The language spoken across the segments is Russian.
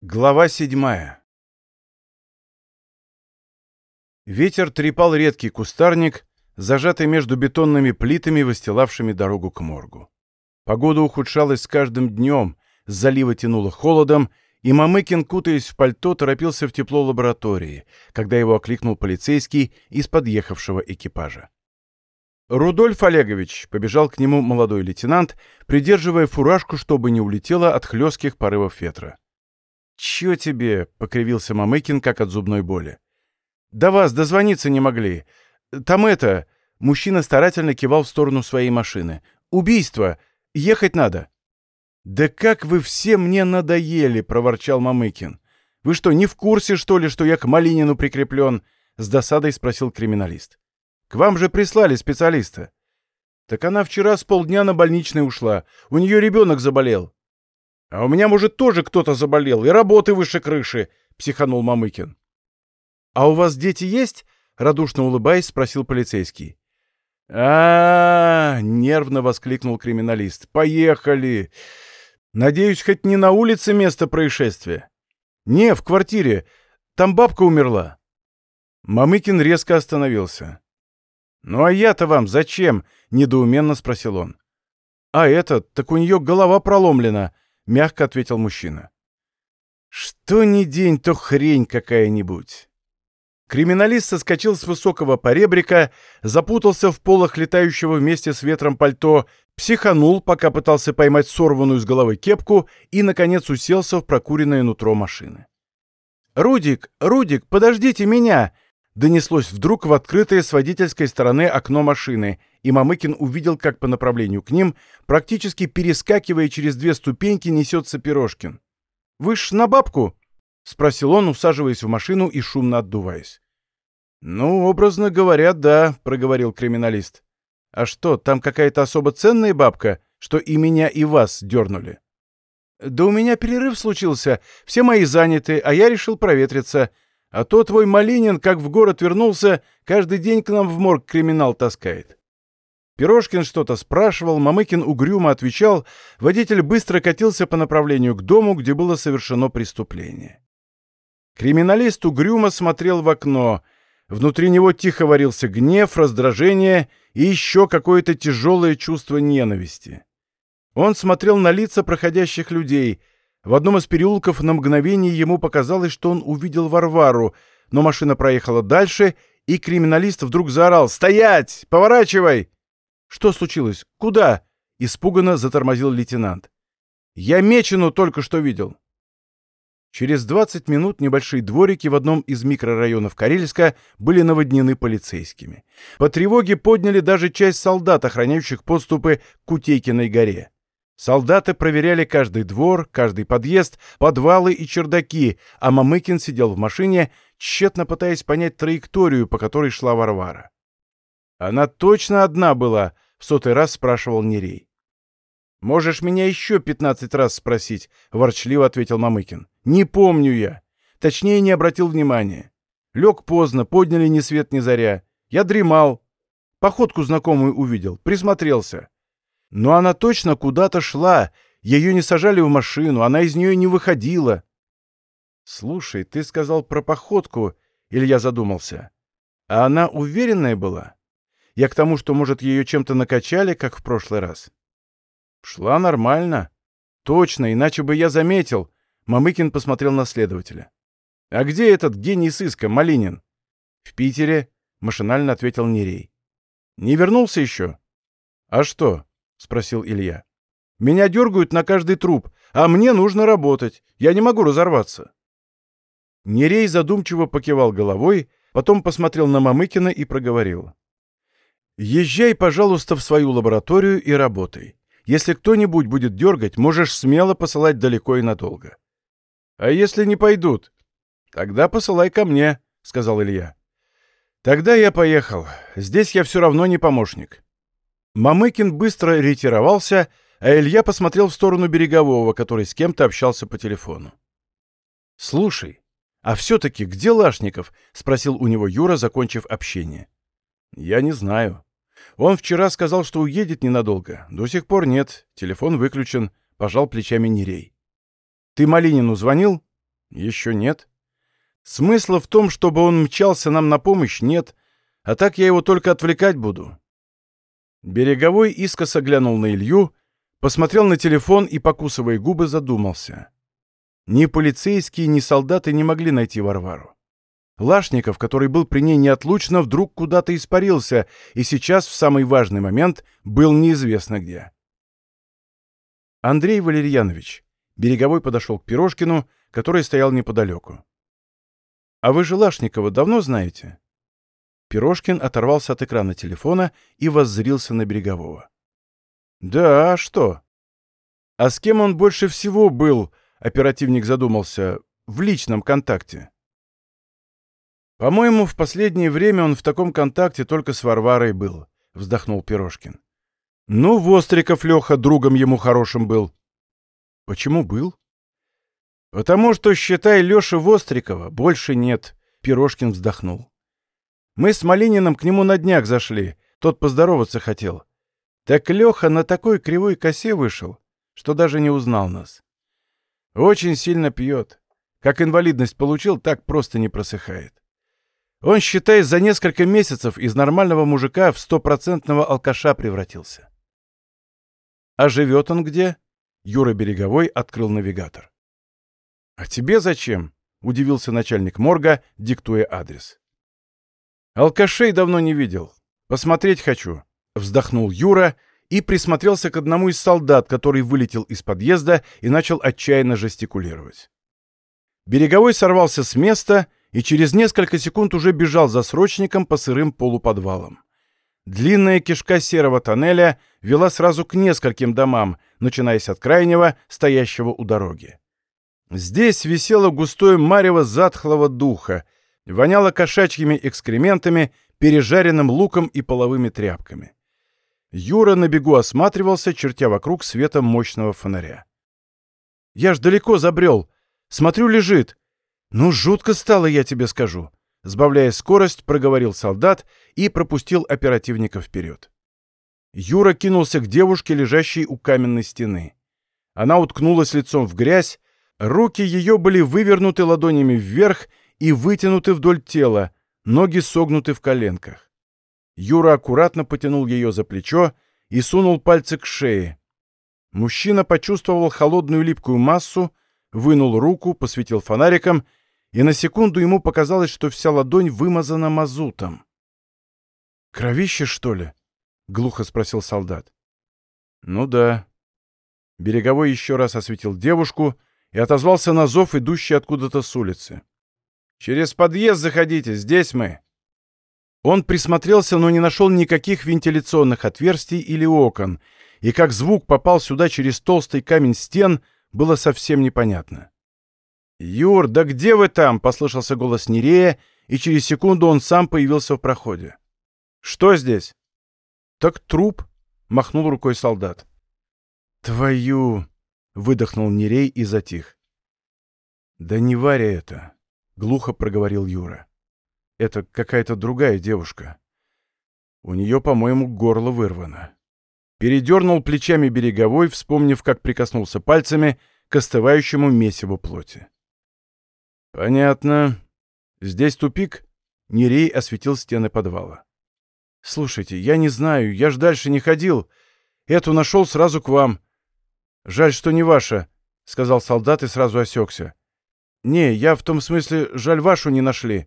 Глава седьмая Ветер трепал редкий кустарник, зажатый между бетонными плитами, выстилавшими дорогу к моргу. Погода ухудшалась с каждым днем, с залива тянуло холодом, и Мамыкин, кутаясь в пальто, торопился в тепло лаборатории, когда его окликнул полицейский из подъехавшего экипажа. «Рудольф Олегович!» — побежал к нему молодой лейтенант, придерживая фуражку, чтобы не улетела от хлестких порывов ветра. «Чё тебе?» — покривился Мамыкин, как от зубной боли. «До вас дозвониться не могли. Там это...» — мужчина старательно кивал в сторону своей машины. «Убийство! Ехать надо!» «Да как вы все мне надоели!» — проворчал Мамыкин. «Вы что, не в курсе, что ли, что я к Малинину прикреплен?» — с досадой спросил криминалист. «К вам же прислали специалиста». «Так она вчера с полдня на больничный ушла. У нее ребенок заболел». «А у меня, может, тоже кто-то заболел, и работы выше крыши», — психанул Мамыкин. «А у вас дети есть?» — радушно улыбаясь, спросил полицейский. а, -а, -а нервно воскликнул криминалист. «Поехали! Надеюсь, хоть не на улице место происшествия?» «Не, в квартире. Там бабка умерла». Мамыкин резко остановился. «Ну а я-то вам зачем?» — недоуменно спросил он. «А это, так у нее голова проломлена», — мягко ответил мужчина. «Что ни день, то хрень какая-нибудь». Криминалист соскочил с высокого поребрика, запутался в полах летающего вместе с ветром пальто, психанул, пока пытался поймать сорванную с головы кепку и, наконец, уселся в прокуренное нутро машины. «Рудик, Рудик, подождите меня!» Донеслось вдруг в открытое с водительской стороны окно машины, и Мамыкин увидел, как по направлению к ним, практически перескакивая через две ступеньки, несется Пирожкин. «Вы ж на бабку?» — спросил он, усаживаясь в машину и шумно отдуваясь. «Ну, образно говоря, да», — проговорил криминалист. «А что, там какая-то особо ценная бабка, что и меня, и вас дернули?» «Да у меня перерыв случился, все мои заняты, а я решил проветриться», а то твой Малинин, как в город вернулся, каждый день к нам в морг криминал таскает. Пирожкин что-то спрашивал, Мамыкин угрюмо отвечал, водитель быстро катился по направлению к дому, где было совершено преступление. Криминалист угрюмо смотрел в окно. Внутри него тихо варился гнев, раздражение и еще какое-то тяжелое чувство ненависти. Он смотрел на лица проходящих людей — в одном из переулков на мгновение ему показалось, что он увидел Варвару, но машина проехала дальше, и криминалист вдруг заорал «Стоять! Поворачивай!» «Что случилось? Куда?» — испуганно затормозил лейтенант. «Я Мечену только что видел». Через 20 минут небольшие дворики в одном из микрорайонов Карельска были наводнены полицейскими. По тревоге подняли даже часть солдат, охраняющих подступы к Кутейкиной горе. Солдаты проверяли каждый двор, каждый подъезд, подвалы и чердаки, а Мамыкин сидел в машине, тщетно пытаясь понять траекторию, по которой шла Варвара. «Она точно одна была?» — в сотый раз спрашивал Нерей. «Можешь меня еще пятнадцать раз спросить», — ворчливо ответил Мамыкин. «Не помню я. Точнее, не обратил внимания. Лег поздно, подняли ни свет ни заря. Я дремал. Походку знакомую увидел, присмотрелся. Но она точно куда-то шла. Ее не сажали в машину, она из нее не выходила. «Слушай, ты сказал про походку», — Илья задумался. «А она уверенная была? Я к тому, что, может, ее чем-то накачали, как в прошлый раз?» «Шла нормально. Точно, иначе бы я заметил». Мамыкин посмотрел на следователя. «А где этот гений сыска, Малинин?» «В Питере», — машинально ответил Нерей. «Не вернулся еще?» «А что?» — спросил Илья. «Меня дергают на каждый труп, а мне нужно работать. Я не могу разорваться». Нерей задумчиво покивал головой, потом посмотрел на Мамыкина и проговорил. «Езжай, пожалуйста, в свою лабораторию и работай. Если кто-нибудь будет дергать, можешь смело посылать далеко и надолго». «А если не пойдут?» «Тогда посылай ко мне», — сказал Илья. «Тогда я поехал. Здесь я все равно не помощник». Мамыкин быстро ретировался, а Илья посмотрел в сторону Берегового, который с кем-то общался по телефону. «Слушай, а все-таки где Лашников?» — спросил у него Юра, закончив общение. «Я не знаю. Он вчера сказал, что уедет ненадолго. До сих пор нет. Телефон выключен», — пожал плечами Нерей. «Ты Малинину звонил?» Еще нет. Смысла в том, чтобы он мчался нам на помощь, нет, а так я его только отвлекать буду. Береговой искоса глянул на Илью, посмотрел на телефон и, покусывая губы, задумался. Ни полицейские, ни солдаты не могли найти Варвару. Лашников, который был при ней неотлучно, вдруг куда-то испарился, и сейчас, в самый важный момент, был неизвестно где. Андрей Валерьянович. Береговой подошел к Пирожкину, который стоял неподалеку. «А вы же Лашникова давно знаете?» Пирожкин оторвался от экрана телефона и воззрился на Берегового. «Да, а что?» «А с кем он больше всего был?» — оперативник задумался. «В личном контакте». «По-моему, в последнее время он в таком контакте только с Варварой был», — вздохнул Пирожкин. «Ну, Востриков Леха другом ему хорошим был». «Почему был?» «Потому что, считай, Леши Вострикова больше нет», — Пирожкин вздохнул. «Мы с Малининым к нему на днях зашли, тот поздороваться хотел. Так Леха на такой кривой косе вышел, что даже не узнал нас. Очень сильно пьет. Как инвалидность получил, так просто не просыхает. Он, считай, за несколько месяцев из нормального мужика в стопроцентного алкаша превратился. А живет он где? Юра Береговой открыл навигатор. «А тебе зачем?» — удивился начальник морга, диктуя адрес. «Алкашей давно не видел. Посмотреть хочу», — вздохнул Юра и присмотрелся к одному из солдат, который вылетел из подъезда и начал отчаянно жестикулировать. Береговой сорвался с места и через несколько секунд уже бежал за срочником по сырым полуподвалам. Длинная кишка серого тоннеля вела сразу к нескольким домам, начинаясь от крайнего, стоящего у дороги. Здесь висело густое марево затхлого духа, воняло кошачьими экскрементами, пережаренным луком и половыми тряпками. Юра на бегу осматривался, чертя вокруг светом мощного фонаря. «Я ж далеко забрел. Смотрю, лежит. Ну, жутко стало, я тебе скажу», — сбавляя скорость, проговорил солдат и пропустил оперативника вперед. Юра кинулся к девушке, лежащей у каменной стены. Она уткнулась лицом в грязь, руки ее были вывернуты ладонями вверх и вытянуты вдоль тела, ноги согнуты в коленках. Юра аккуратно потянул ее за плечо и сунул пальцы к шее. Мужчина почувствовал холодную липкую массу, вынул руку, посветил фонариком, и на секунду ему показалось, что вся ладонь вымазана мазутом. «Кровище, что ли?» — глухо спросил солдат. «Ну да». Береговой еще раз осветил девушку и отозвался на зов, идущий откуда-то с улицы. «Через подъезд заходите, здесь мы». Он присмотрелся, но не нашел никаких вентиляционных отверстий или окон, и как звук попал сюда через толстый камень стен, было совсем непонятно. «Юр, да где вы там?» — послышался голос Нерея, и через секунду он сам появился в проходе. «Что здесь?» «Так труп», — махнул рукой солдат. «Твою!» — выдохнул Нерей и затих. «Да не Варя это», — глухо проговорил Юра. Это какая-то другая девушка. У нее, по-моему, горло вырвано. Передернул плечами береговой, вспомнив, как прикоснулся пальцами к остывающему месиву плоти. «Понятно. Здесь тупик?» Нерей осветил стены подвала. «Слушайте, я не знаю, я ж дальше не ходил. Эту нашел сразу к вам. Жаль, что не ваша», — сказал солдат и сразу осекся. «Не, я в том смысле, жаль, вашу не нашли».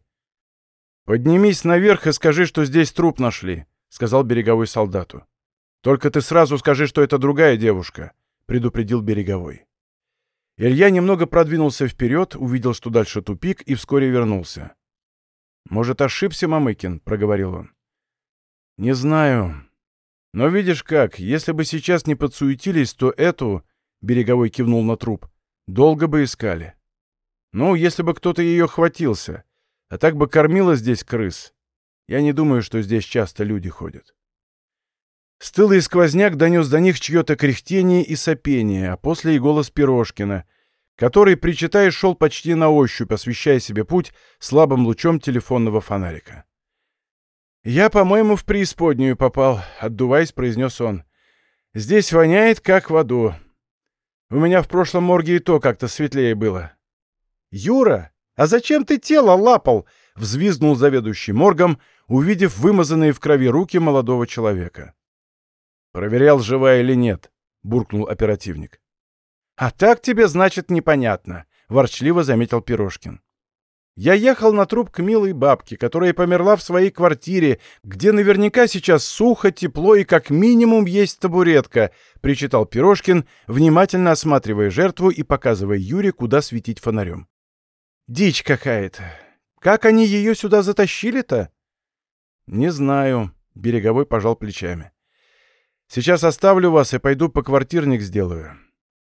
«Поднимись наверх и скажи, что здесь труп нашли», — сказал береговой солдату. «Только ты сразу скажи, что это другая девушка», — предупредил береговой. Илья немного продвинулся вперед, увидел, что дальше тупик, и вскоре вернулся. «Может, ошибся Мамыкин?» — проговорил он. «Не знаю. Но видишь как, если бы сейчас не подсуетились, то эту...» — береговой кивнул на труп. «Долго бы искали. Ну, если бы кто-то ее хватился. А так бы кормила здесь крыс. Я не думаю, что здесь часто люди ходят. Стылый сквозняк донес до них чье-то кряхтение и сопение, а после и голос Пирожкина, который, причитая, шел почти на ощупь, освещая себе путь слабым лучом телефонного фонарика. «Я, по-моему, в преисподнюю попал», — отдуваясь, произнес он. «Здесь воняет, как в аду. У меня в прошлом морге и то как-то светлее было». «Юра, а зачем ты тело лапал?» — взвизгнул заведующий моргом, увидев вымазанные в крови руки молодого человека. «Проверял, живая или нет», — буркнул оперативник. «А так тебе, значит, непонятно», — ворчливо заметил Пирожкин. «Я ехал на труп к милой бабке, которая померла в своей квартире, где наверняка сейчас сухо, тепло и как минимум есть табуретка», — причитал Пирожкин, внимательно осматривая жертву и показывая Юре, куда светить фонарем. «Дичь какая-то. Как они ее сюда затащили-то?» «Не знаю», — Береговой пожал плечами. «Сейчас оставлю вас и пойду по квартирник сделаю.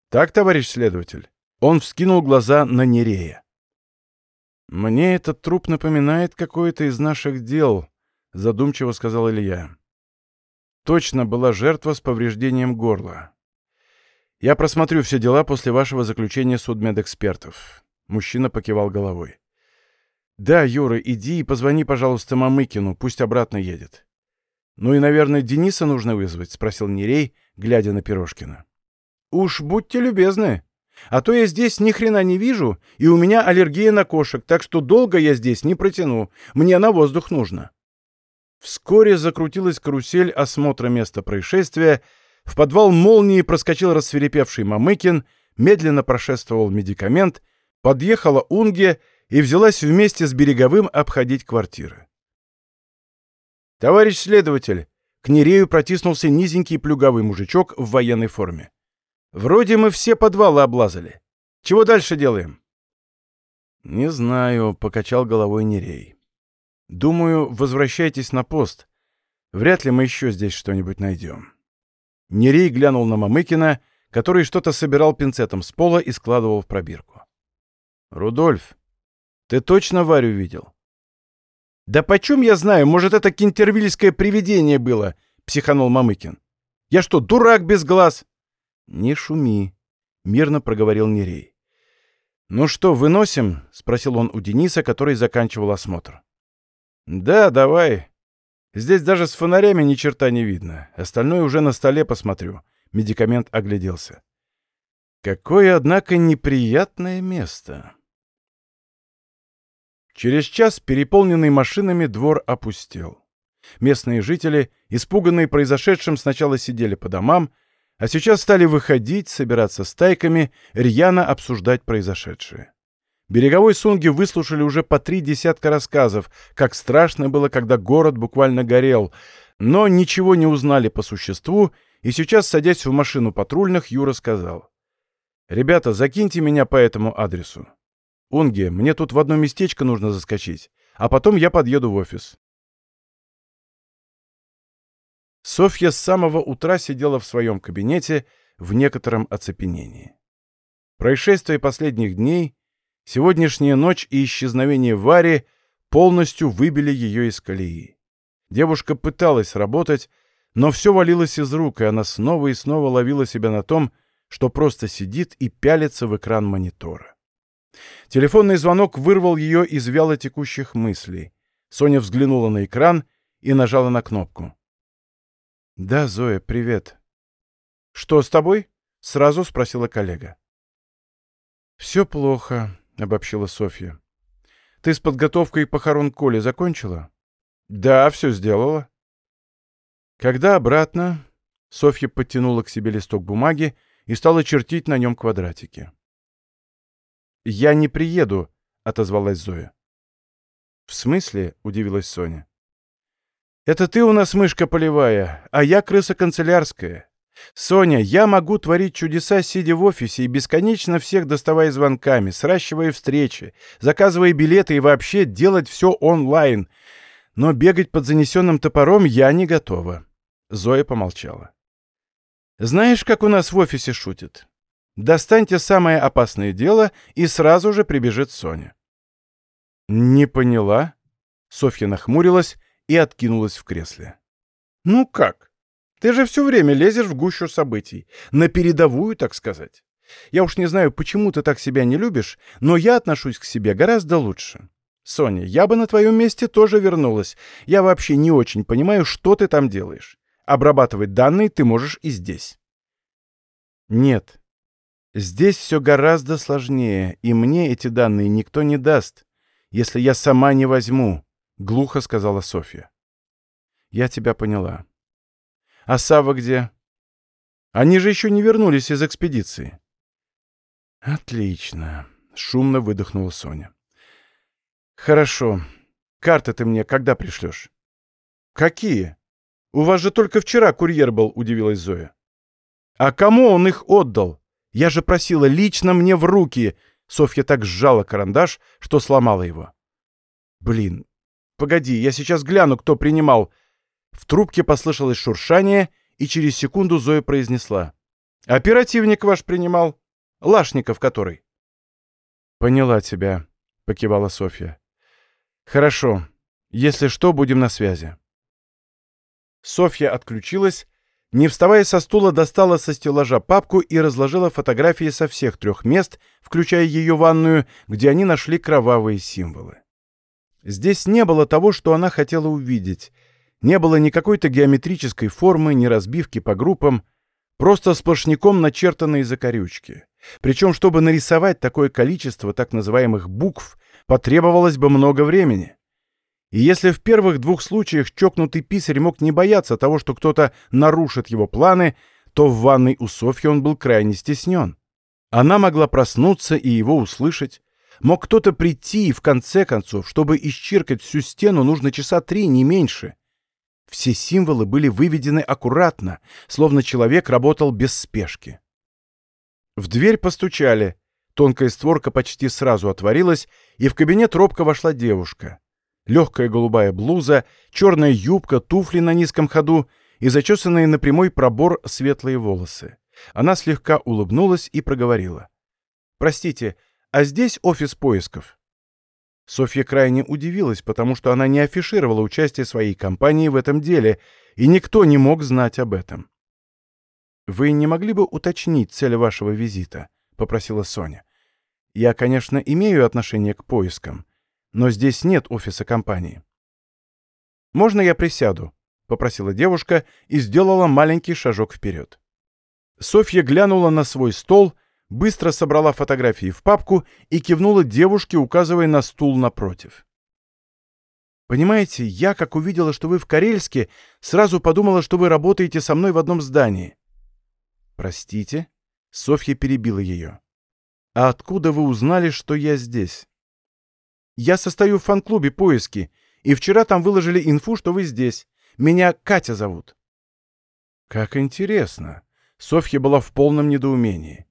«Так, товарищ следователь?» Он вскинул глаза на Нерея. «Мне этот труп напоминает какое-то из наших дел», — задумчиво сказал Илья. «Точно была жертва с повреждением горла. Я просмотрю все дела после вашего заключения судмедэкспертов». Мужчина покивал головой. «Да, Юра, иди и позвони, пожалуйста, Мамыкину, пусть обратно едет». «Ну и, наверное, Дениса нужно вызвать?» — спросил Нерей, глядя на Пирожкина. «Уж будьте любезны. А то я здесь ни хрена не вижу, и у меня аллергия на кошек, так что долго я здесь не протяну. Мне на воздух нужно». Вскоре закрутилась карусель осмотра места происшествия, в подвал молнии проскочил рассверепевший Мамыкин, медленно прошествовал медикамент, подъехала Унге и взялась вместе с Береговым обходить квартиры. «Товарищ следователь!» К Нерею протиснулся низенький плюгавый мужичок в военной форме. Вроде мы все подвалы облазали. Чего дальше делаем?» «Не знаю», — покачал головой Нерей. «Думаю, возвращайтесь на пост. Вряд ли мы еще здесь что-нибудь найдем». Нерей глянул на Мамыкина, который что-то собирал пинцетом с пола и складывал в пробирку. «Рудольф, ты точно Варю видел?» «Да почем я знаю, может, это кентервильское привидение было?» — психанул Мамыкин. «Я что, дурак без глаз?» «Не шуми», — мирно проговорил Нерей. «Ну что, выносим?» — спросил он у Дениса, который заканчивал осмотр. «Да, давай. Здесь даже с фонарями ни черта не видно. Остальное уже на столе посмотрю». Медикамент огляделся. «Какое, однако, неприятное место». Через час, переполненный машинами, двор опустел. Местные жители, испуганные произошедшим, сначала сидели по домам, а сейчас стали выходить, собираться стайками, рьяно обсуждать произошедшее. Береговой сунги выслушали уже по три десятка рассказов, как страшно было, когда город буквально горел, но ничего не узнали по существу, и сейчас, садясь в машину патрульных, Юра сказал. «Ребята, закиньте меня по этому адресу. Унге, мне тут в одно местечко нужно заскочить, а потом я подъеду в офис. Софья с самого утра сидела в своем кабинете в некотором оцепенении. Происшествия последних дней, сегодняшняя ночь и исчезновение Вари полностью выбили ее из колеи. Девушка пыталась работать, но все валилось из рук, и она снова и снова ловила себя на том, что просто сидит и пялится в экран монитора. Телефонный звонок вырвал ее из вяло текущих мыслей. Соня взглянула на экран и нажала на кнопку. «Да, Зоя, привет». «Что с тобой?» — сразу спросила коллега. «Все плохо», — обобщила Софья. «Ты с подготовкой похорон Коли закончила?» «Да, все сделала». «Когда обратно?» Софья подтянула к себе листок бумаги и стала чертить на нем квадратики. «Я не приеду», — отозвалась Зоя. «В смысле?» — удивилась Соня. Это ты у нас мышка полевая, а я крыса канцелярская. Соня, я могу творить чудеса, сидя в офисе и бесконечно всех доставая звонками, сращивая встречи, заказывая билеты и вообще делать все онлайн. Но бегать под занесенным топором я не готова. Зоя помолчала. Знаешь, как у нас в офисе шутят? Достаньте самое опасное дело, и сразу же прибежит Соня. Не поняла. Софья нахмурилась и откинулась в кресле. «Ну как? Ты же все время лезешь в гущу событий. На передовую, так сказать. Я уж не знаю, почему ты так себя не любишь, но я отношусь к себе гораздо лучше. Соня, я бы на твоем месте тоже вернулась. Я вообще не очень понимаю, что ты там делаешь. Обрабатывать данные ты можешь и здесь». «Нет». Здесь все гораздо сложнее, и мне эти данные никто не даст, если я сама не возьму, — глухо сказала Софья. Я тебя поняла. А Сава где? Они же еще не вернулись из экспедиции. Отлично, — шумно выдохнула Соня. Хорошо. Карты ты мне когда пришлешь? Какие? У вас же только вчера курьер был, — удивилась Зоя. А кому он их отдал? Я же просила лично мне в руки. Софья так сжала карандаш, что сломала его. Блин, погоди, я сейчас гляну, кто принимал. В трубке послышалось шуршание, и через секунду Зоя произнесла. Оперативник ваш принимал. Лашников который. Поняла тебя, покивала Софья. Хорошо. Если что, будем на связи. Софья отключилась, не вставая со стула, достала со стеллажа папку и разложила фотографии со всех трех мест, включая ее ванную, где они нашли кровавые символы. Здесь не было того, что она хотела увидеть. Не было ни какой-то геометрической формы, ни разбивки по группам, просто сплошняком начертанные закорючки. Причем, чтобы нарисовать такое количество так называемых букв, потребовалось бы много времени. И если в первых двух случаях чокнутый писарь мог не бояться того, что кто-то нарушит его планы, то в ванной у Софьи он был крайне стеснен. Она могла проснуться и его услышать. Мог кто-то прийти, и в конце концов, чтобы исчеркать всю стену, нужно часа три, не меньше. Все символы были выведены аккуратно, словно человек работал без спешки. В дверь постучали. Тонкая створка почти сразу отворилась, и в кабинет робко вошла девушка легкая голубая блуза, черная юбка, туфли на низком ходу и зачесанные на прямой пробор светлые волосы. Она слегка улыбнулась и проговорила. «Простите, а здесь офис поисков?» Софья крайне удивилась, потому что она не афишировала участие своей компании в этом деле, и никто не мог знать об этом. «Вы не могли бы уточнить цель вашего визита?» — попросила Соня. «Я, конечно, имею отношение к поискам, но здесь нет офиса компании. «Можно я присяду?» — попросила девушка и сделала маленький шажок вперед. Софья глянула на свой стол, быстро собрала фотографии в папку и кивнула девушке, указывая на стул напротив. «Понимаете, я, как увидела, что вы в Карельске, сразу подумала, что вы работаете со мной в одном здании». «Простите?» — Софья перебила ее. «А откуда вы узнали, что я здесь?» Я состою в фан-клубе «Поиски», и вчера там выложили инфу, что вы здесь. Меня Катя зовут». «Как интересно». Софья была в полном недоумении.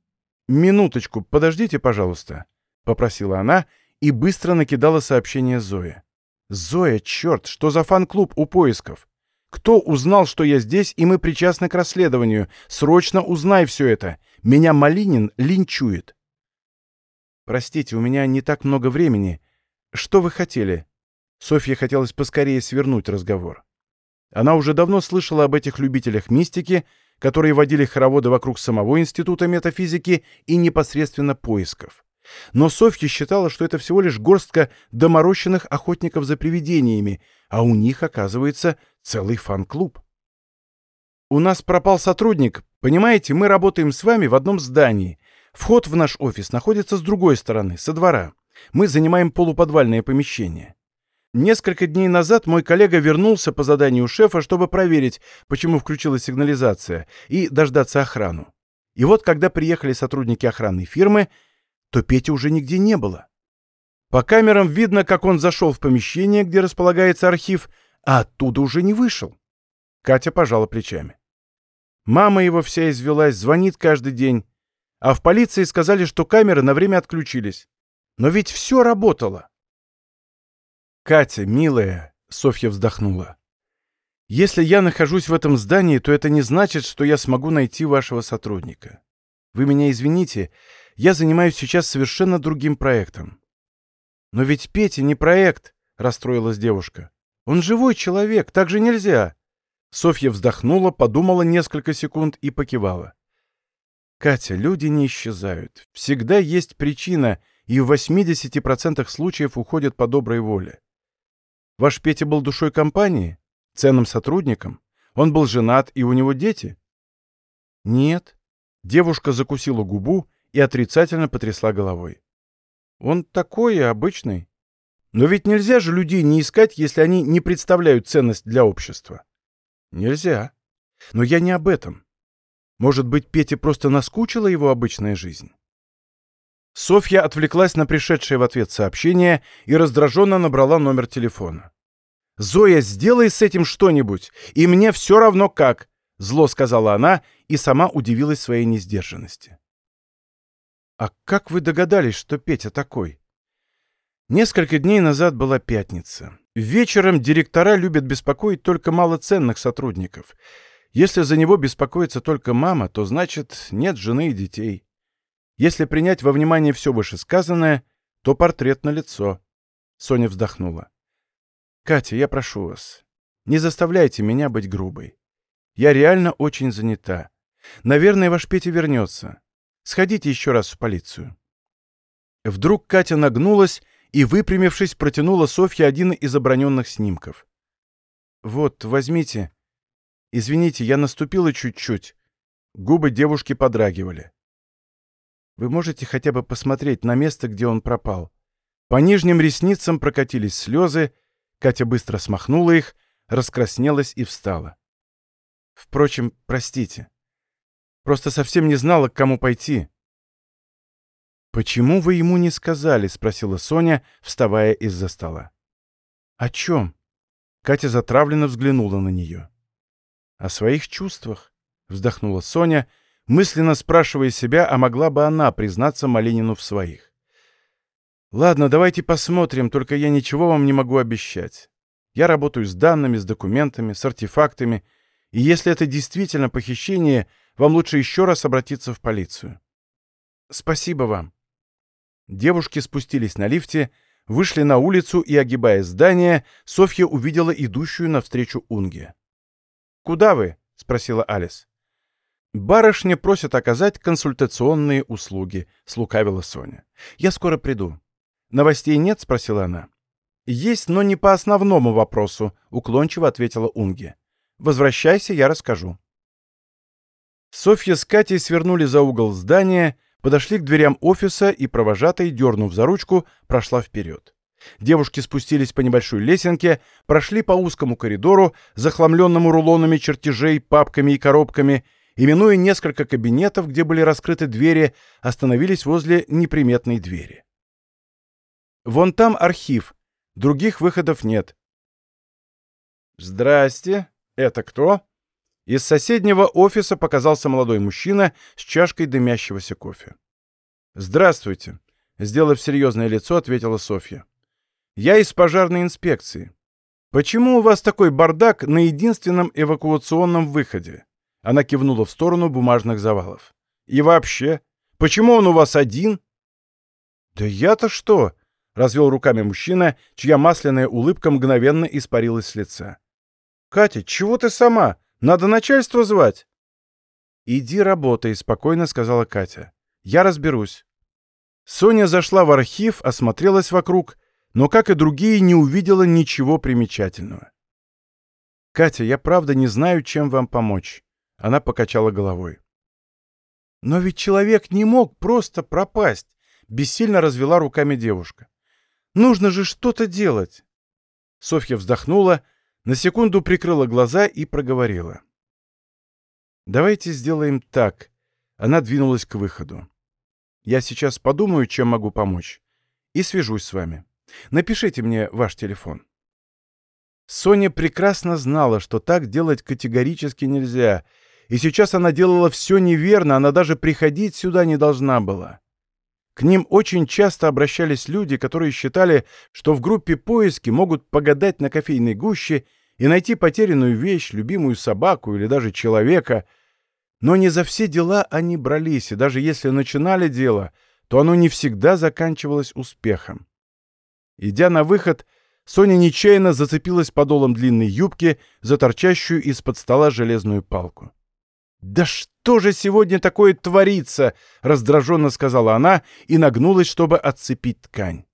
«Минуточку, подождите, пожалуйста», — попросила она и быстро накидала сообщение Зое. «Зоя, черт, что за фан-клуб у поисков? Кто узнал, что я здесь, и мы причастны к расследованию? Срочно узнай все это. Меня Малинин линчует». «Простите, у меня не так много времени», «Что вы хотели?» Софье хотелось поскорее свернуть разговор. Она уже давно слышала об этих любителях мистики, которые водили хороводы вокруг самого Института метафизики и непосредственно поисков. Но Софья считала, что это всего лишь горстка доморощенных охотников за привидениями, а у них, оказывается, целый фан-клуб. «У нас пропал сотрудник. Понимаете, мы работаем с вами в одном здании. Вход в наш офис находится с другой стороны, со двора. Мы занимаем полуподвальное помещение. Несколько дней назад мой коллега вернулся по заданию шефа, чтобы проверить, почему включилась сигнализация, и дождаться охрану. И вот, когда приехали сотрудники охранной фирмы, то Пети уже нигде не было. По камерам видно, как он зашел в помещение, где располагается архив, а оттуда уже не вышел. Катя пожала плечами. Мама его вся извелась, звонит каждый день. А в полиции сказали, что камеры на время отключились. Но ведь все работало. «Катя, милая», — Софья вздохнула, — «если я нахожусь в этом здании, то это не значит, что я смогу найти вашего сотрудника. Вы меня извините, я занимаюсь сейчас совершенно другим проектом». «Но ведь Петя не проект», — расстроилась девушка. «Он живой человек, так же нельзя». Софья вздохнула, подумала несколько секунд и покивала. «Катя, люди не исчезают. Всегда есть причина, и в 80% случаев уходят по доброй воле. Ваш Петя был душой компании, ценным сотрудником. Он был женат, и у него дети? Нет. Девушка закусила губу и отрицательно потрясла головой. «Он такой обычный. Но ведь нельзя же людей не искать, если они не представляют ценность для общества». «Нельзя. Но я не об этом. Может быть, Пете просто наскучила его обычная жизнь?» Софья отвлеклась на пришедшее в ответ сообщение и раздраженно набрала номер телефона. «Зоя, сделай с этим что-нибудь, и мне все равно как», — зло сказала она и сама удивилась своей несдержанности. «А как вы догадались, что Петя такой?» Несколько дней назад была пятница. Вечером директора любят беспокоить только малоценных сотрудников. Если за него беспокоится только мама, то значит нет жены и детей. Если принять во внимание все вышесказанное, то портрет на лицо. Соня вздохнула. «Катя, я прошу вас, не заставляйте меня быть грубой. Я реально очень занята. Наверное, ваш Петя вернется. Сходите еще раз в полицию». Вдруг Катя нагнулась и, выпрямившись, протянула Софье один из оброненных снимков. «Вот, возьмите. Извините, я наступила чуть-чуть». Губы девушки подрагивали. Вы можете хотя бы посмотреть на место, где он пропал. По нижним ресницам прокатились слезы, Катя быстро смахнула их, раскраснелась и встала. Впрочем, простите. Просто совсем не знала, к кому пойти. «Почему вы ему не сказали?» — спросила Соня, вставая из-за стола. «О чем?» Катя затравленно взглянула на нее. «О своих чувствах», — вздохнула Соня, — мысленно спрашивая себя, а могла бы она признаться Малинину в своих. «Ладно, давайте посмотрим, только я ничего вам не могу обещать. Я работаю с данными, с документами, с артефактами, и если это действительно похищение, вам лучше еще раз обратиться в полицию. Спасибо вам». Девушки спустились на лифте, вышли на улицу и, огибая здание, Софья увидела идущую навстречу Унге. «Куда вы?» — спросила Алис. «Барышня просит оказать консультационные услуги», — слукавила Соня. «Я скоро приду». «Новостей нет?» — спросила она. «Есть, но не по основному вопросу», — уклончиво ответила Унги. «Возвращайся, я расскажу». Софья с Катей свернули за угол здания, подошли к дверям офиса и, провожатой, дернув за ручку, прошла вперед. Девушки спустились по небольшой лесенке, прошли по узкому коридору, захламленному рулонами чертежей, папками и коробками, и, минуя несколько кабинетов, где были раскрыты двери, остановились возле неприметной двери. «Вон там архив. Других выходов нет». «Здрасте. Это кто?» Из соседнего офиса показался молодой мужчина с чашкой дымящегося кофе. «Здравствуйте», — сделав серьезное лицо, ответила Софья. «Я из пожарной инспекции. Почему у вас такой бардак на единственном эвакуационном выходе?» Она кивнула в сторону бумажных завалов. «И вообще, почему он у вас один?» «Да я-то что?» — развел руками мужчина, чья масляная улыбка мгновенно испарилась с лица. «Катя, чего ты сама? Надо начальство звать!» «Иди работай», — спокойно сказала Катя. «Я разберусь». Соня зашла в архив, осмотрелась вокруг, но, как и другие, не увидела ничего примечательного. «Катя, я правда не знаю, чем вам помочь. Она покачала головой. «Но ведь человек не мог просто пропасть», — бессильно развела руками девушка. «Нужно же что-то делать». Софья вздохнула, на секунду прикрыла глаза и проговорила. «Давайте сделаем так». Она двинулась к выходу. «Я сейчас подумаю, чем могу помочь, и свяжусь с вами. Напишите мне ваш телефон». Соня прекрасно знала, что так делать категорически нельзя — и сейчас она делала все неверно, она даже приходить сюда не должна была. К ним очень часто обращались люди, которые считали, что в группе поиски могут погадать на кофейной гуще и найти потерянную вещь, любимую собаку или даже человека. Но не за все дела они брались, и даже если начинали дело, то оно не всегда заканчивалось успехом. Идя на выход, Соня нечаянно зацепилась подолом длинной юбки за торчащую из-под стола железную палку. «Да что же сегодня такое творится?» — раздраженно сказала она и нагнулась, чтобы отцепить ткань.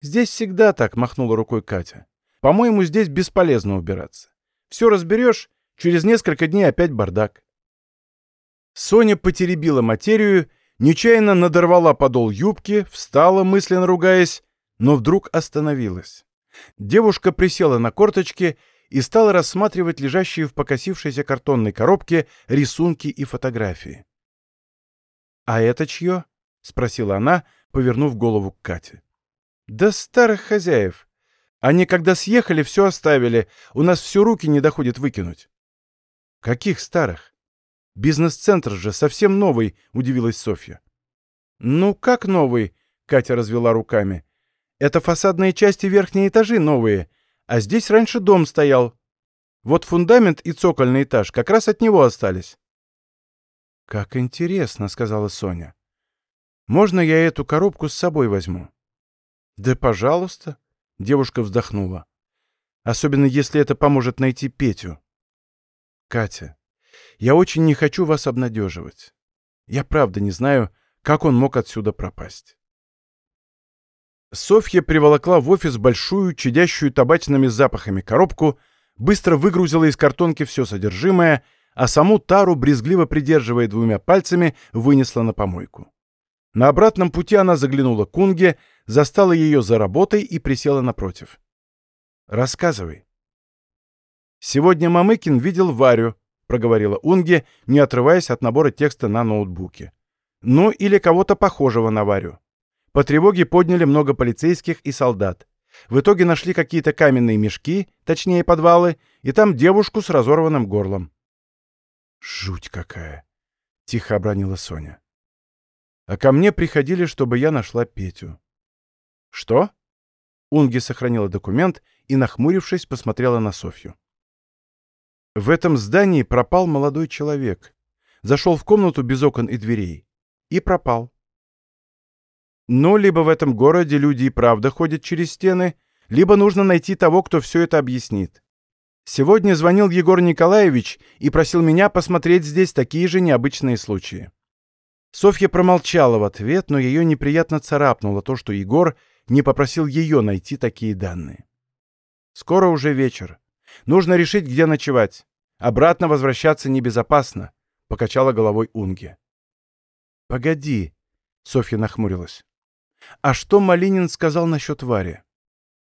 «Здесь всегда так», — махнула рукой Катя. «По-моему, здесь бесполезно убираться. Все разберешь, через несколько дней опять бардак». Соня потеребила материю, нечаянно надорвала подол юбки, встала, мысленно ругаясь, но вдруг остановилась. Девушка присела на корточки и стала рассматривать лежащие в покосившейся картонной коробке рисунки и фотографии. «А это чье?» — спросила она, повернув голову к Кате. «Да старых хозяев. Они, когда съехали, все оставили. У нас все руки не доходят выкинуть». «Каких старых? Бизнес-центр же совсем новый», — удивилась Софья. «Ну, как новый?» — Катя развела руками. «Это фасадные части верхние этажи новые, а здесь раньше дом стоял. Вот фундамент и цокольный этаж как раз от него остались». «Как интересно», — сказала Соня. «Можно я эту коробку с собой возьму?» «Да, пожалуйста», — девушка вздохнула. «Особенно если это поможет найти Петю». «Катя, я очень не хочу вас обнадеживать. Я правда не знаю, как он мог отсюда пропасть». Софья приволокла в офис большую, чадящую табачными запахами коробку, быстро выгрузила из картонки все содержимое, а саму тару, брезгливо придерживая двумя пальцами, вынесла на помойку. На обратном пути она заглянула к Кунге, застала ее за работой и присела напротив. «Рассказывай». «Сегодня Мамыкин видел Варю», — проговорила Унге, не отрываясь от набора текста на ноутбуке. «Ну, или кого-то похожего на Варю. По тревоге подняли много полицейских и солдат. В итоге нашли какие-то каменные мешки, точнее подвалы, и там девушку с разорванным горлом». «Жуть какая!» — тихо обронила Соня. «А ко мне приходили, чтобы я нашла Петю». «Что?» Унги сохранила документ и, нахмурившись, посмотрела на Софью. В этом здании пропал молодой человек. Зашел в комнату без окон и дверей. И пропал. Но либо в этом городе люди и правда ходят через стены, либо нужно найти того, кто все это объяснит. Сегодня звонил Егор Николаевич и просил меня посмотреть здесь такие же необычные случаи. Софья промолчала в ответ, но ее неприятно царапнуло то, что Егор не попросил ее найти такие данные. Скоро уже вечер. Нужно решить, где ночевать. Обратно возвращаться небезопасно, — покачала головой Унге. — Погоди, — Софья нахмурилась. — А что Малинин сказал насчет Вари?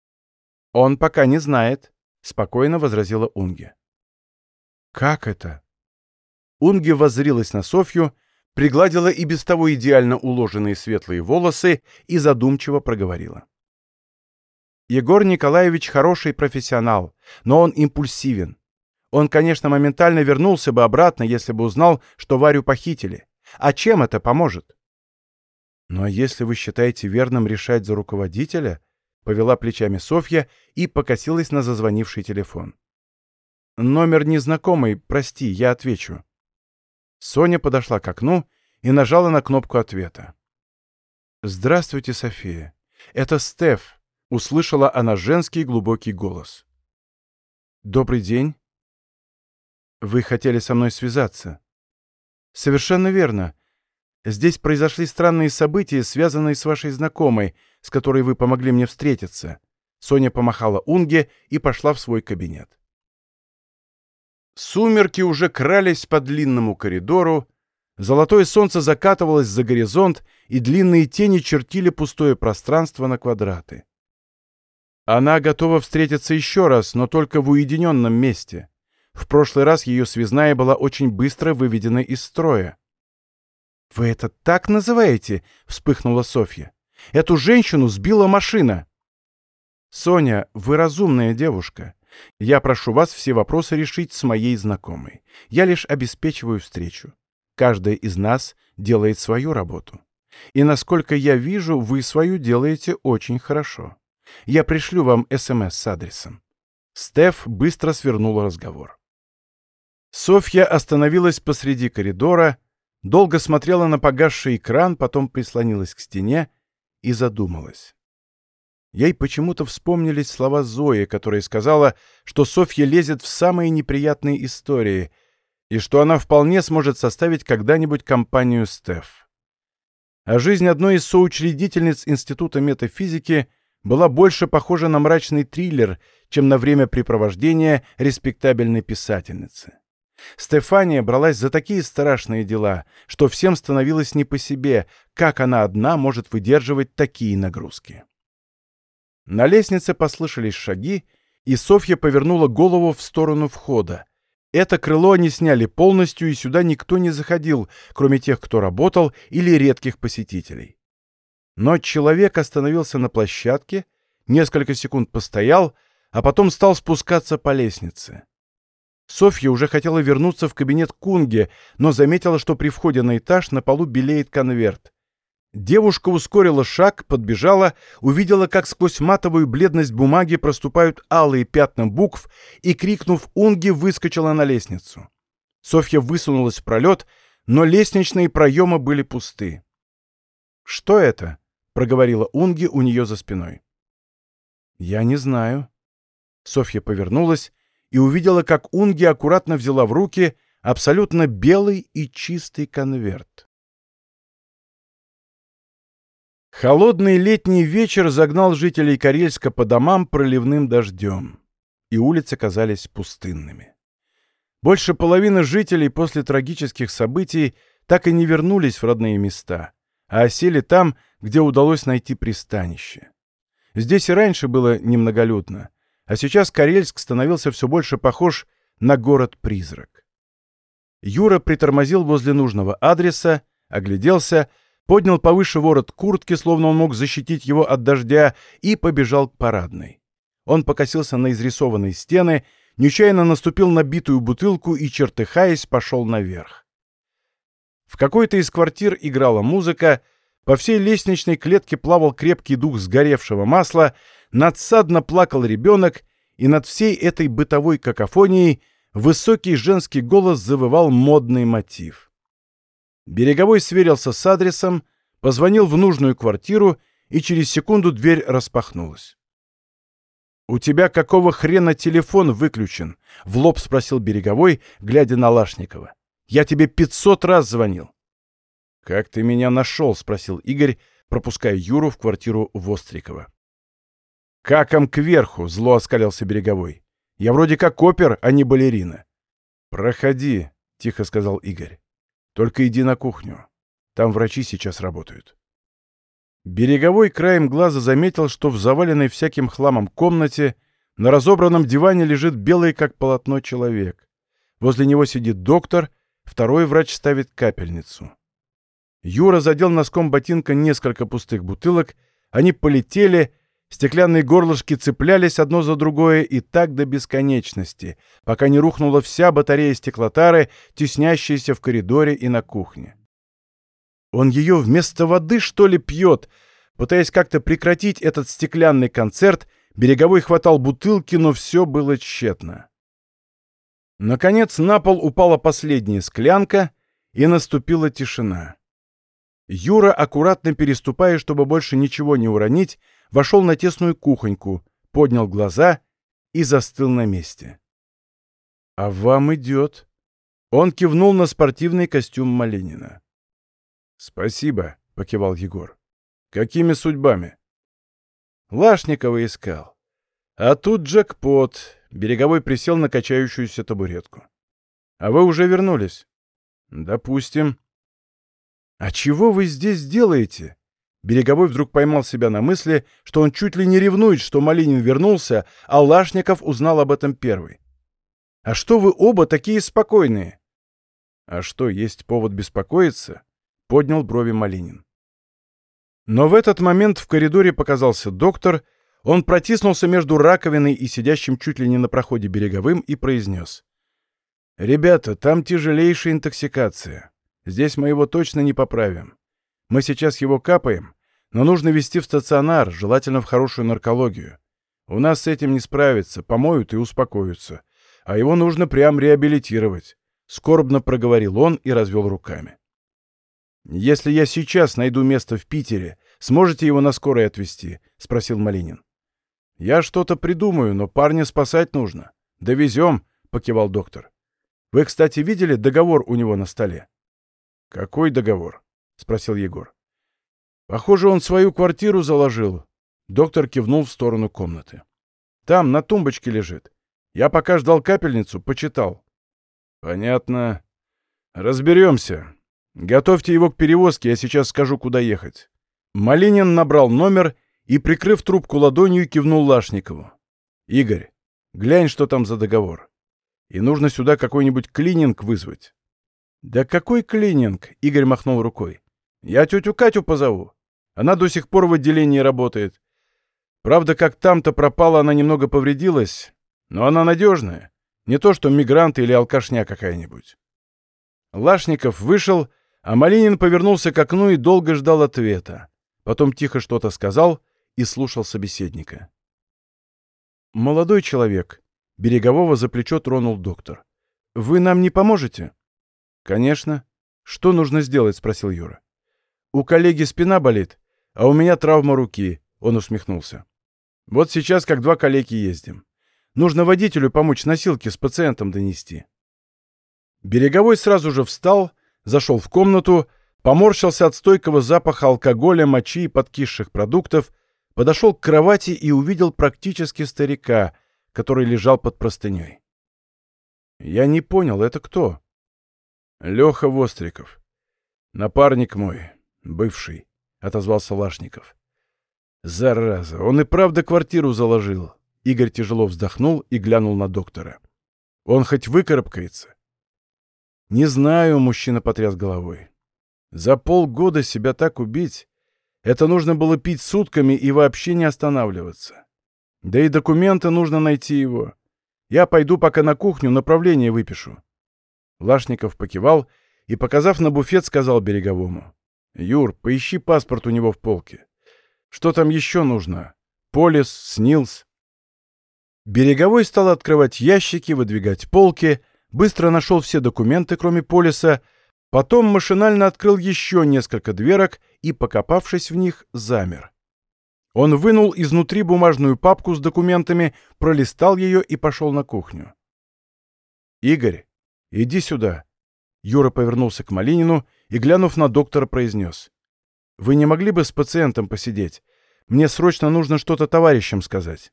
— Он пока не знает, — спокойно возразила Унге. — Как это? Унге воззрилась на Софью, пригладила и без того идеально уложенные светлые волосы и задумчиво проговорила. Егор Николаевич хороший профессионал, но он импульсивен. Он, конечно, моментально вернулся бы обратно, если бы узнал, что Варю похитили. А чем это поможет? Ну а если вы считаете верным решать за руководителя, повела плечами Софья и покосилась на зазвонивший телефон. Номер незнакомый, прости, я отвечу. Соня подошла к окну и нажала на кнопку ответа. «Здравствуйте, София. Это Стеф», — услышала она женский глубокий голос. «Добрый день. Вы хотели со мной связаться. Совершенно верно. Здесь произошли странные события, связанные с вашей знакомой, с которой вы помогли мне встретиться. Соня помахала Унге и пошла в свой кабинет. Сумерки уже крались по длинному коридору, золотое солнце закатывалось за горизонт, и длинные тени чертили пустое пространство на квадраты. Она готова встретиться еще раз, но только в уединенном месте. В прошлый раз ее связная была очень быстро выведена из строя. «Вы это так называете?» — вспыхнула Софья. «Эту женщину сбила машина!» «Соня, вы разумная девушка. Я прошу вас все вопросы решить с моей знакомой. Я лишь обеспечиваю встречу. Каждая из нас делает свою работу. И, насколько я вижу, вы свою делаете очень хорошо. Я пришлю вам СМС с адресом». Стеф быстро свернула разговор. Софья остановилась посреди коридора, долго смотрела на погасший экран, потом прислонилась к стене и задумалась. Ей почему-то вспомнились слова Зои, которая сказала, что Софья лезет в самые неприятные истории и что она вполне сможет составить когда-нибудь компанию Стеф. А жизнь одной из соучредительниц Института метафизики была больше похожа на мрачный триллер, чем на времяпрепровождение респектабельной писательницы. Стефания бралась за такие страшные дела, что всем становилось не по себе, как она одна может выдерживать такие нагрузки. На лестнице послышались шаги, и Софья повернула голову в сторону входа. Это крыло они сняли полностью, и сюда никто не заходил, кроме тех, кто работал, или редких посетителей. Но человек остановился на площадке, несколько секунд постоял, а потом стал спускаться по лестнице. Софья уже хотела вернуться в кабинет Кунге, но заметила, что при входе на этаж на полу белеет конверт. Девушка ускорила шаг, подбежала, увидела, как сквозь матовую бледность бумаги проступают алые пятна букв и, крикнув «Унги», выскочила на лестницу. Софья высунулась в пролет, но лестничные проемы были пусты. «Что это?» — проговорила Унги у нее за спиной. «Я не знаю». Софья повернулась и увидела, как Унги аккуратно взяла в руки абсолютно белый и чистый конверт. Холодный летний вечер загнал жителей Карельска по домам проливным дождем, и улицы казались пустынными. Больше половины жителей после трагических событий так и не вернулись в родные места, а осели там, где удалось найти пристанище. Здесь и раньше было немноголюдно, а сейчас Карельск становился все больше похож на город-призрак. Юра притормозил возле нужного адреса, огляделся, поднял повыше ворот куртки, словно он мог защитить его от дождя, и побежал к парадной. Он покосился на изрисованные стены, нечаянно наступил на битую бутылку и, чертыхаясь, пошел наверх. В какой-то из квартир играла музыка, по всей лестничной клетке плавал крепкий дух сгоревшего масла, надсадно плакал ребенок, и над всей этой бытовой какофонией высокий женский голос завывал модный мотив. Береговой сверился с адресом, позвонил в нужную квартиру, и через секунду дверь распахнулась. «У тебя какого хрена телефон выключен?» — в лоб спросил Береговой, глядя на Лашникова. «Я тебе пятьсот раз звонил». «Как ты меня нашел?» — спросил Игорь, пропуская Юру в квартиру Вострикова. «Каком кверху!» — зло оскалился Береговой. «Я вроде как опер, а не балерина». «Проходи», — тихо сказал Игорь. «Только иди на кухню. Там врачи сейчас работают». Береговой краем глаза заметил, что в заваленной всяким хламом комнате на разобранном диване лежит белый, как полотно, человек. Возле него сидит доктор, второй врач ставит капельницу. Юра задел носком ботинка несколько пустых бутылок, они полетели, стеклянные горлышки цеплялись одно за другое и так до бесконечности, пока не рухнула вся батарея стеклотары, теснящаяся в коридоре и на кухне. Он ее вместо воды, что ли, пьет? Пытаясь как-то прекратить этот стеклянный концерт, Береговой хватал бутылки, но все было тщетно. Наконец на пол упала последняя склянка, и наступила тишина. Юра, аккуратно переступая, чтобы больше ничего не уронить, вошел на тесную кухоньку, поднял глаза и застыл на месте. «А вам идет!» Он кивнул на спортивный костюм Малинина. «Спасибо», — покивал Егор. «Какими судьбами?» Лашникова искал. А тут джекпот. Береговой присел на качающуюся табуретку. «А вы уже вернулись?» «Допустим», «А чего вы здесь делаете?» Береговой вдруг поймал себя на мысли, что он чуть ли не ревнует, что Малинин вернулся, а Лашников узнал об этом первый. «А что вы оба такие спокойные?» «А что, есть повод беспокоиться?» — поднял брови Малинин. Но в этот момент в коридоре показался доктор, он протиснулся между раковиной и сидящим чуть ли не на проходе береговым и произнес. «Ребята, там тяжелейшая интоксикация. Здесь мы его точно не поправим. Мы сейчас его капаем, но нужно вести в стационар, желательно в хорошую наркологию. У нас с этим не справиться, помоют и успокоятся. А его нужно прям реабилитировать. Скорбно проговорил он и развел руками. «Если я сейчас найду место в Питере, сможете его на скорой отвезти?» — спросил Малинин. «Я что-то придумаю, но парня спасать нужно. Довезем», — покивал доктор. «Вы, кстати, видели договор у него на столе?» «Какой договор?» — спросил Егор. «Похоже, он свою квартиру заложил». Доктор кивнул в сторону комнаты. «Там, на тумбочке лежит. Я пока ждал капельницу, почитал». Понятно. Разберемся. Готовьте его к перевозке, я сейчас скажу, куда ехать. Малинин набрал номер и, прикрыв трубку ладонью, кивнул Лашникову. Игорь, глянь, что там за договор. И нужно сюда какой-нибудь клининг вызвать. Да какой клининг? Игорь махнул рукой. Я тетю Катю позову. Она до сих пор в отделении работает. Правда, как там-то пропала, она немного повредилась, но она надежная. Не то, что мигрант или алкашня какая-нибудь. Лашников вышел, а Малинин повернулся к окну и долго ждал ответа. Потом тихо что-то сказал и слушал собеседника. «Молодой человек», — Берегового за плечо тронул доктор. «Вы нам не поможете?» «Конечно. Что нужно сделать?» — спросил Юра. «У коллеги спина болит, а у меня травма руки», — он усмехнулся. «Вот сейчас как два коллеги ездим. Нужно водителю помочь носилки с пациентом донести». Береговой сразу же встал, зашел в комнату, поморщился от стойкого запаха алкоголя, мочи и подкисших продуктов, подошел к кровати и увидел практически старика, который лежал под простыней. «Я не понял, это кто?» «Леха Востриков. Напарник мой, бывший», — отозвался Лашников. «Зараза, он и правда квартиру заложил». Игорь тяжело вздохнул и глянул на доктора. «Он хоть выкарабкается?» «Не знаю», — мужчина потряс головой. «За полгода себя так убить? Это нужно было пить сутками и вообще не останавливаться. Да и документы нужно найти его. Я пойду пока на кухню, направление выпишу. Лашников покивал и, показав на буфет, сказал Береговому. «Юр, поищи паспорт у него в полке. Что там еще нужно? Полис, СНИЛС?» Береговой стал открывать ящики, выдвигать полки, быстро нашел все документы, кроме полиса, потом машинально открыл еще несколько дверок и, покопавшись в них, замер. Он вынул изнутри бумажную папку с документами, пролистал ее и пошел на кухню. «Игорь, «Иди сюда!» Юра повернулся к Малинину и, глянув на доктора, произнес. «Вы не могли бы с пациентом посидеть? Мне срочно нужно что-то товарищам сказать».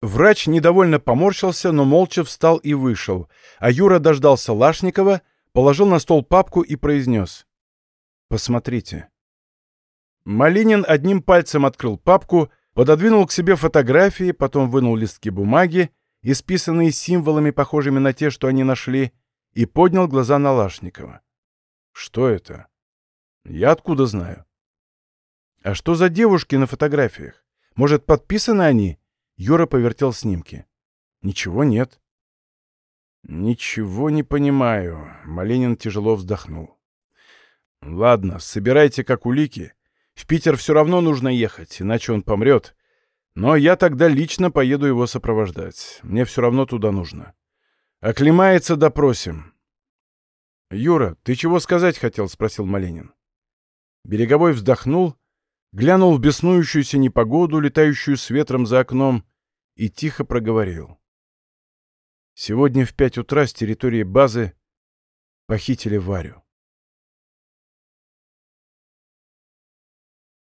Врач недовольно поморщился, но молча встал и вышел, а Юра дождался Лашникова, положил на стол папку и произнес. «Посмотрите». Малинин одним пальцем открыл папку, пододвинул к себе фотографии, потом вынул листки бумаги, исписанные символами, похожими на те, что они нашли, и поднял глаза на Лашникова. «Что это? Я откуда знаю?» «А что за девушки на фотографиях? Может, подписаны они?» Юра повертел снимки. «Ничего нет». «Ничего не понимаю», — Малинин тяжело вздохнул. «Ладно, собирайте как улики. В Питер все равно нужно ехать, иначе он помрет. Но я тогда лично поеду его сопровождать. Мне все равно туда нужно. Оклемается, допросим. «Юра, ты чего сказать хотел?» — спросил Маленин. Береговой вздохнул, глянул в беснующуюся непогоду, летающую с ветром за окном, и тихо проговорил. «Сегодня в пять утра с территории базы похитили Варю.